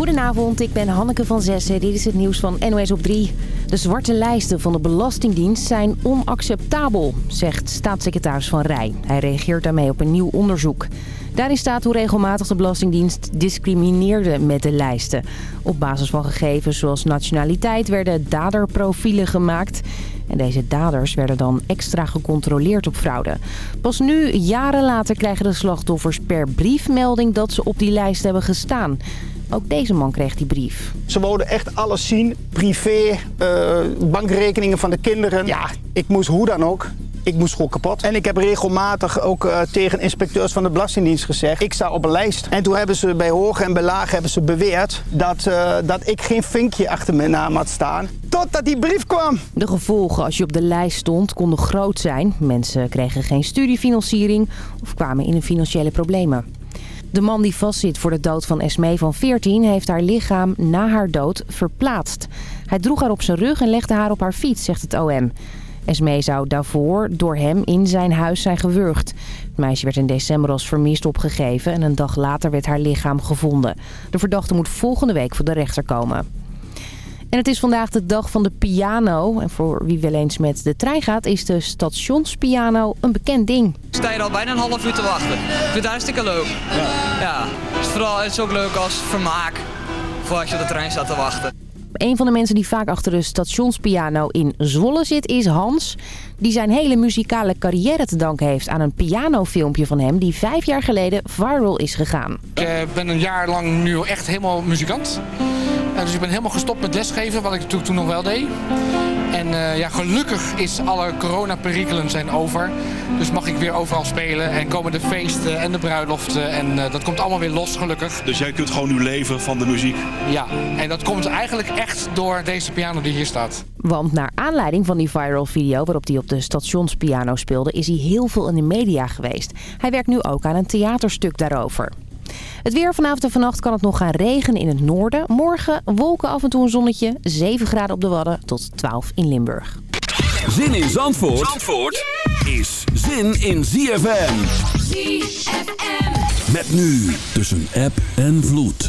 Goedenavond, ik ben Hanneke van Zessen. Dit is het nieuws van NOS op 3. De zwarte lijsten van de Belastingdienst zijn onacceptabel, zegt staatssecretaris Van Rij. Hij reageert daarmee op een nieuw onderzoek. Daarin staat hoe regelmatig de Belastingdienst discrimineerde met de lijsten. Op basis van gegevens zoals nationaliteit werden daderprofielen gemaakt... En deze daders werden dan extra gecontroleerd op fraude. Pas nu, jaren later, krijgen de slachtoffers per briefmelding dat ze op die lijst hebben gestaan. Ook deze man kreeg die brief. Ze wouden echt alles zien. Privé, uh, bankrekeningen van de kinderen. Ja, ik moest hoe dan ook. Ik moest gewoon kapot. En ik heb regelmatig ook uh, tegen inspecteurs van de Belastingdienst gezegd... ik sta op een lijst. En toen hebben ze bij hoog en bij laag hebben ze beweerd... dat, uh, dat ik geen vinkje achter mijn naam had staan. Totdat die brief kwam. De gevolgen als je op de lijst stond konden groot zijn. Mensen kregen geen studiefinanciering of kwamen in financiële problemen. De man die vastzit voor de dood van Esmee van 14 heeft haar lichaam na haar dood verplaatst. Hij droeg haar op zijn rug en legde haar op haar fiets, zegt het OM. Esmee zou daarvoor door hem in zijn huis zijn gewurgd. Het meisje werd in december als vermist opgegeven en een dag later werd haar lichaam gevonden. De verdachte moet volgende week voor de rechter komen. En het is vandaag de dag van de piano. En voor wie wel eens met de trein gaat, is de stationspiano een bekend ding. Ik sta hier al bijna een half uur te wachten. Ik vind het hartstikke leuk. Ja. ja. Het, is vooral, het is ook leuk als vermaak. Voor als je op de trein staat te wachten. Een van de mensen die vaak achter de stationspiano in Zwolle zit is Hans. Die zijn hele muzikale carrière te danken heeft aan een pianofilmpje van hem... die vijf jaar geleden viral is gegaan. Ik eh, ben een jaar lang nu echt helemaal muzikant. Dus ik ben helemaal gestopt met lesgeven, wat ik natuurlijk toen nog wel deed. En uh, ja, gelukkig is alle coronaperikelen zijn over. Dus mag ik weer overal spelen en komen de feesten en de bruiloften. En uh, dat komt allemaal weer los, gelukkig. Dus jij kunt gewoon nu leven van de muziek? Ja, en dat komt eigenlijk echt door deze piano die hier staat. Want naar aanleiding van die viral video waarop hij op de stationspiano speelde... is hij heel veel in de media geweest. Hij werkt nu ook aan een theaterstuk daarover. Het weer vanavond en vannacht kan het nog gaan regenen in het noorden. Morgen wolken af en toe een zonnetje. 7 graden op de Wadden tot 12 in Limburg. Zin in Zandvoort, Zandvoort is zin in ZFM. ZFM. Met nu tussen app en vloed.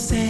say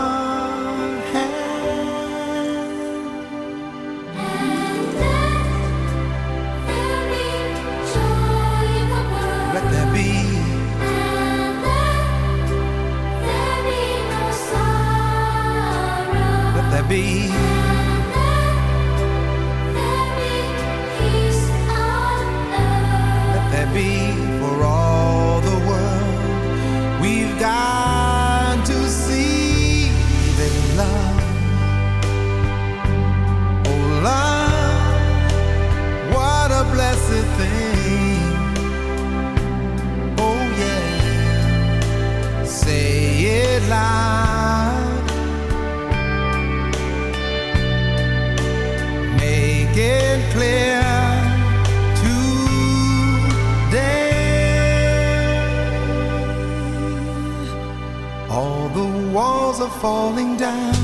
be. are falling down.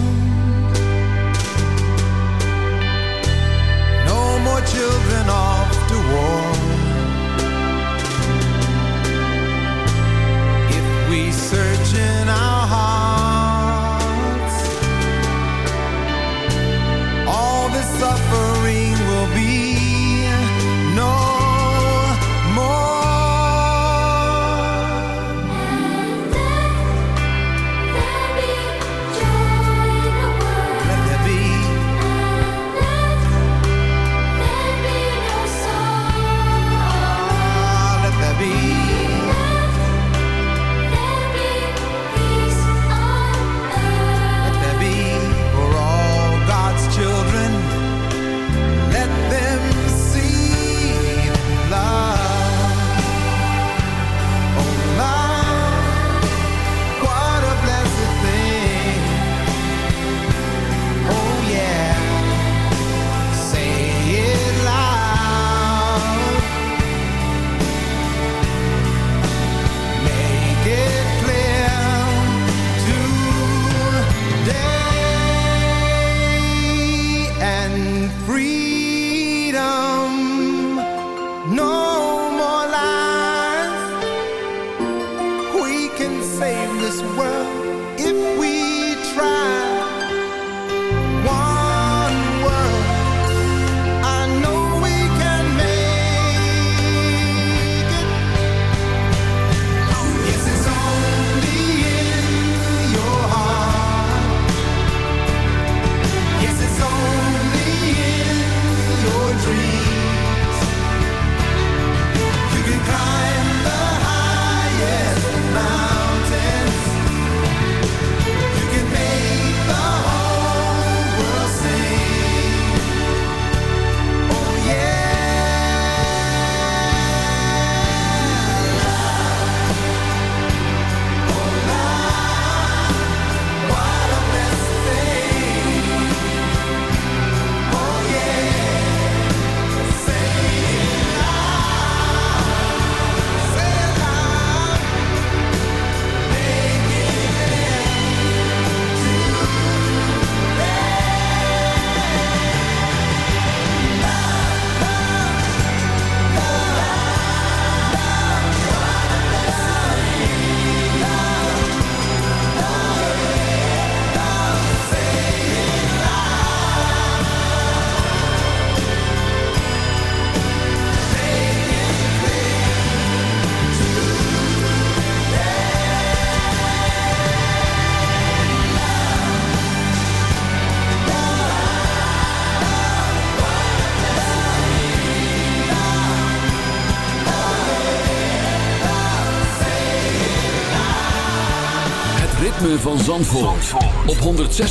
106.9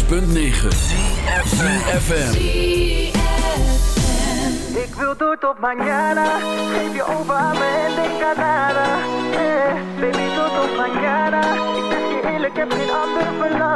CFFM Ik wil door tot mañana. Geef je over aan me en denk aan. Eh, baby, door tot mañana. Ik zeg je eerlijk, heb geen ander verlangen.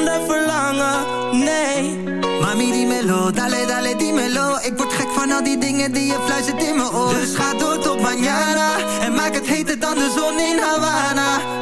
verlangen Nee. Mami, dímelo, dale, dale, dímelo. Ik word gek van al die dingen die je fluistert in mijn oor. Dus ga door tot mañana En maak het heter dan de zon in Havana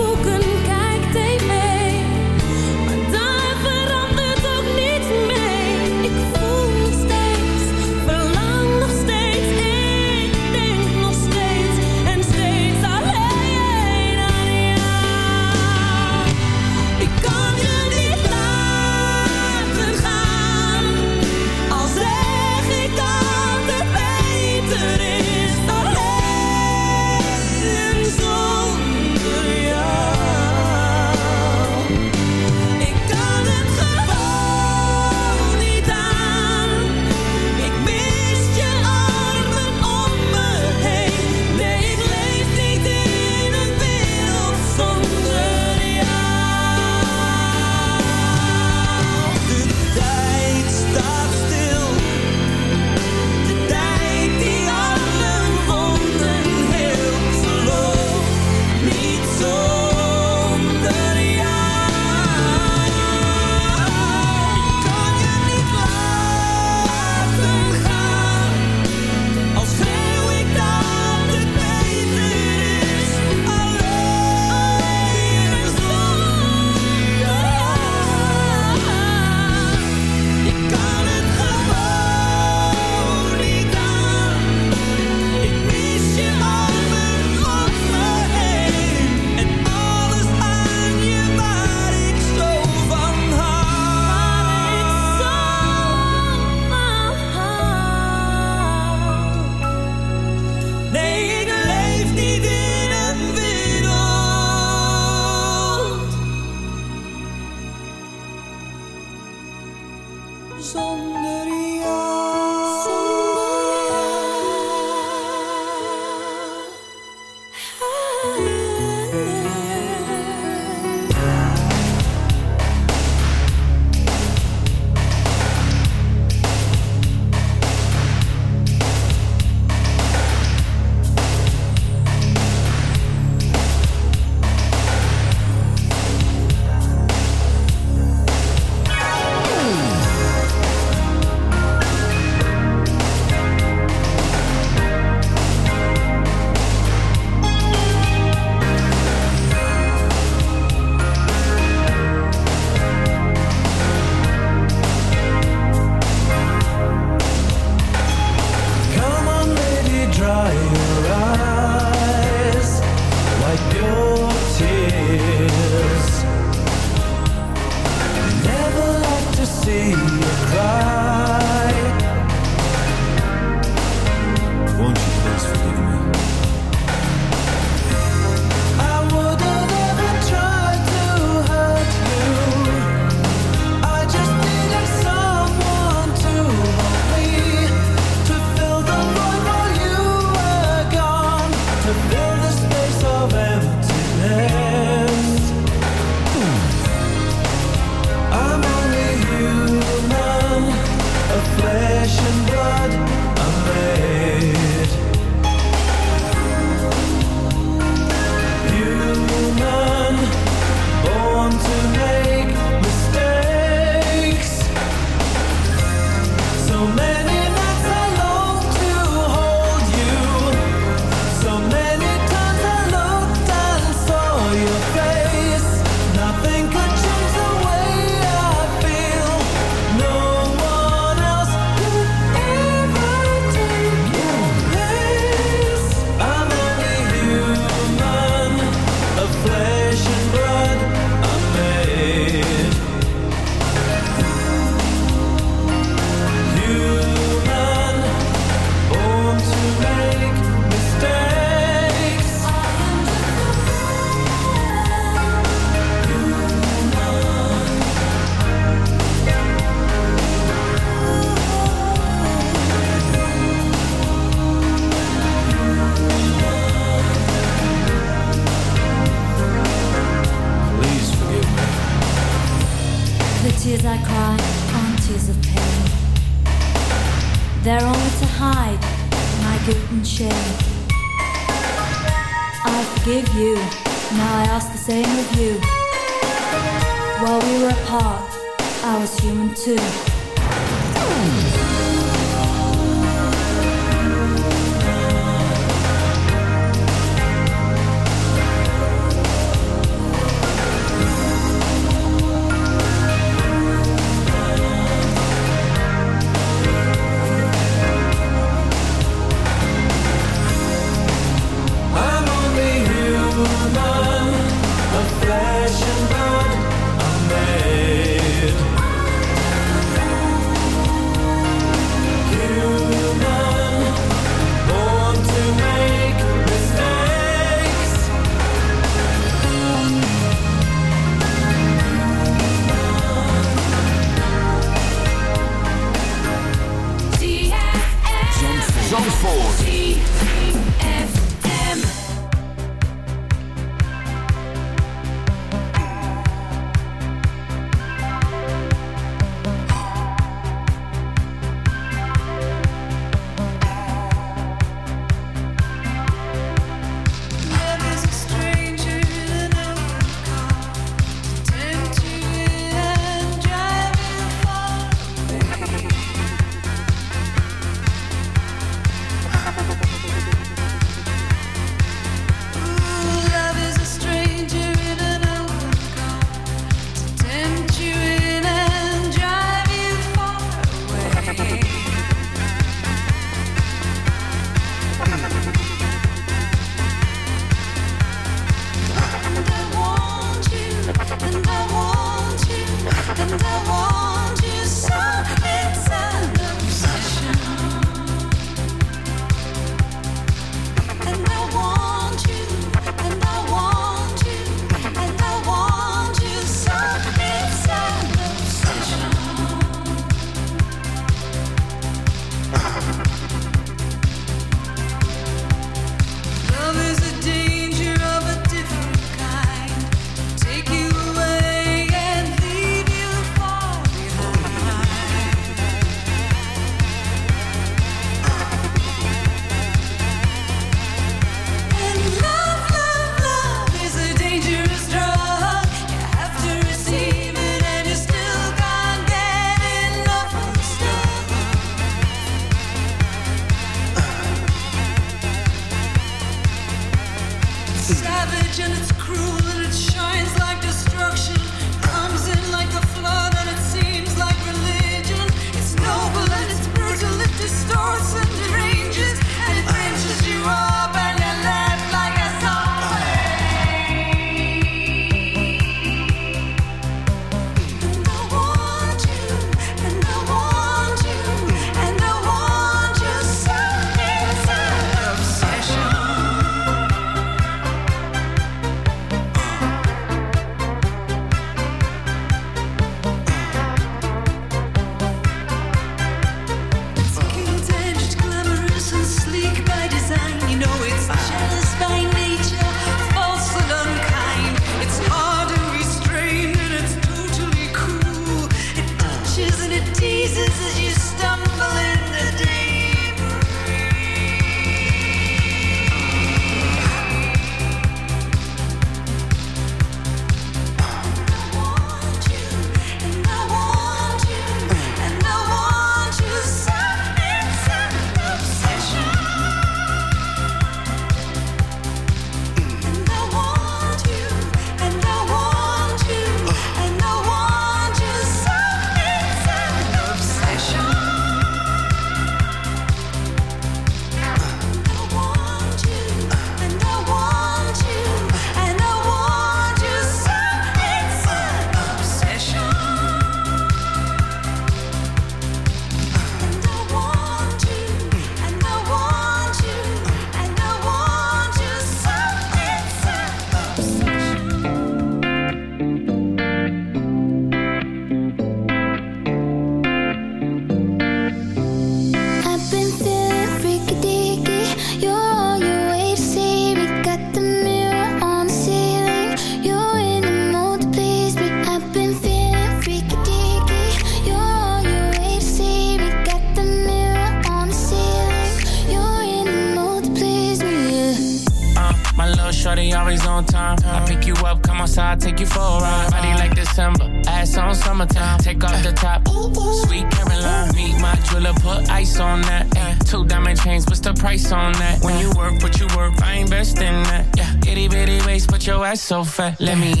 sofa. Let me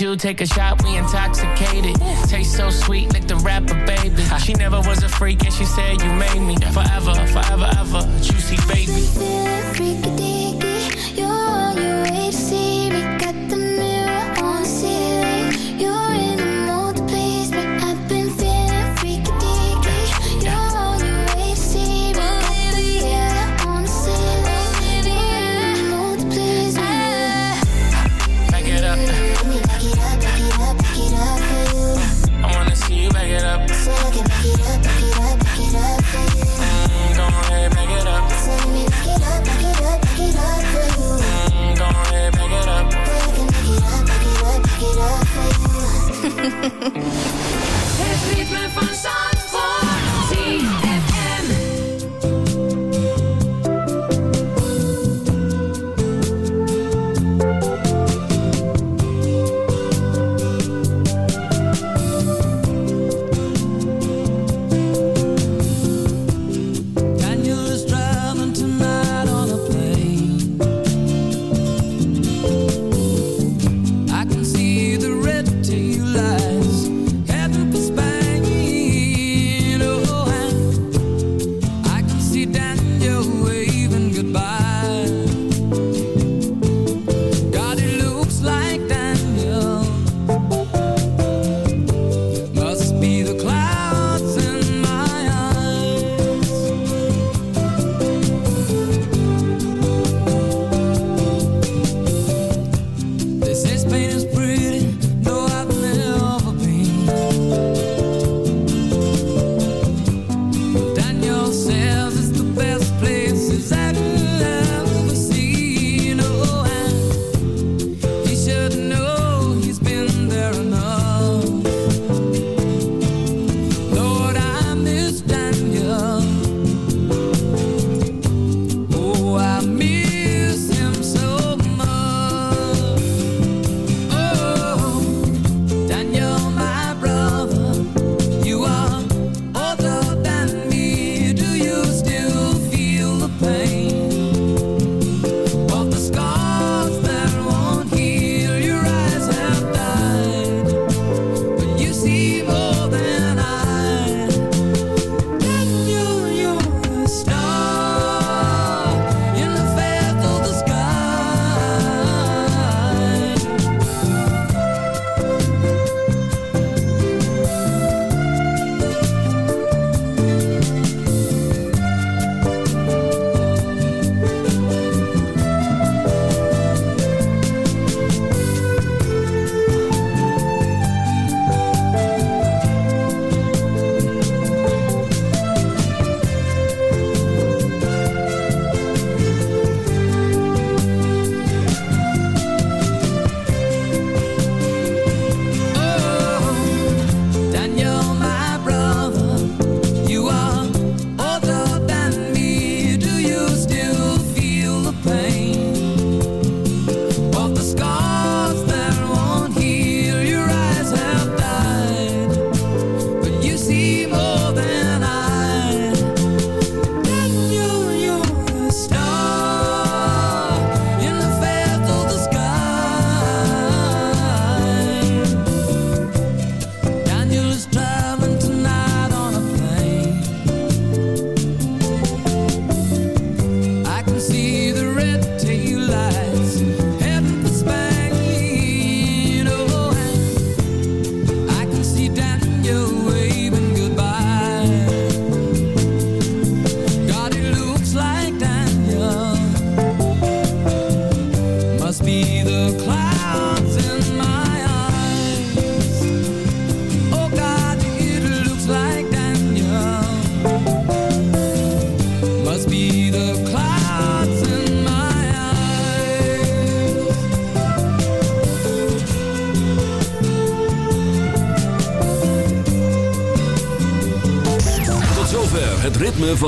you, take a shot, we intoxicated. Taste so sweet,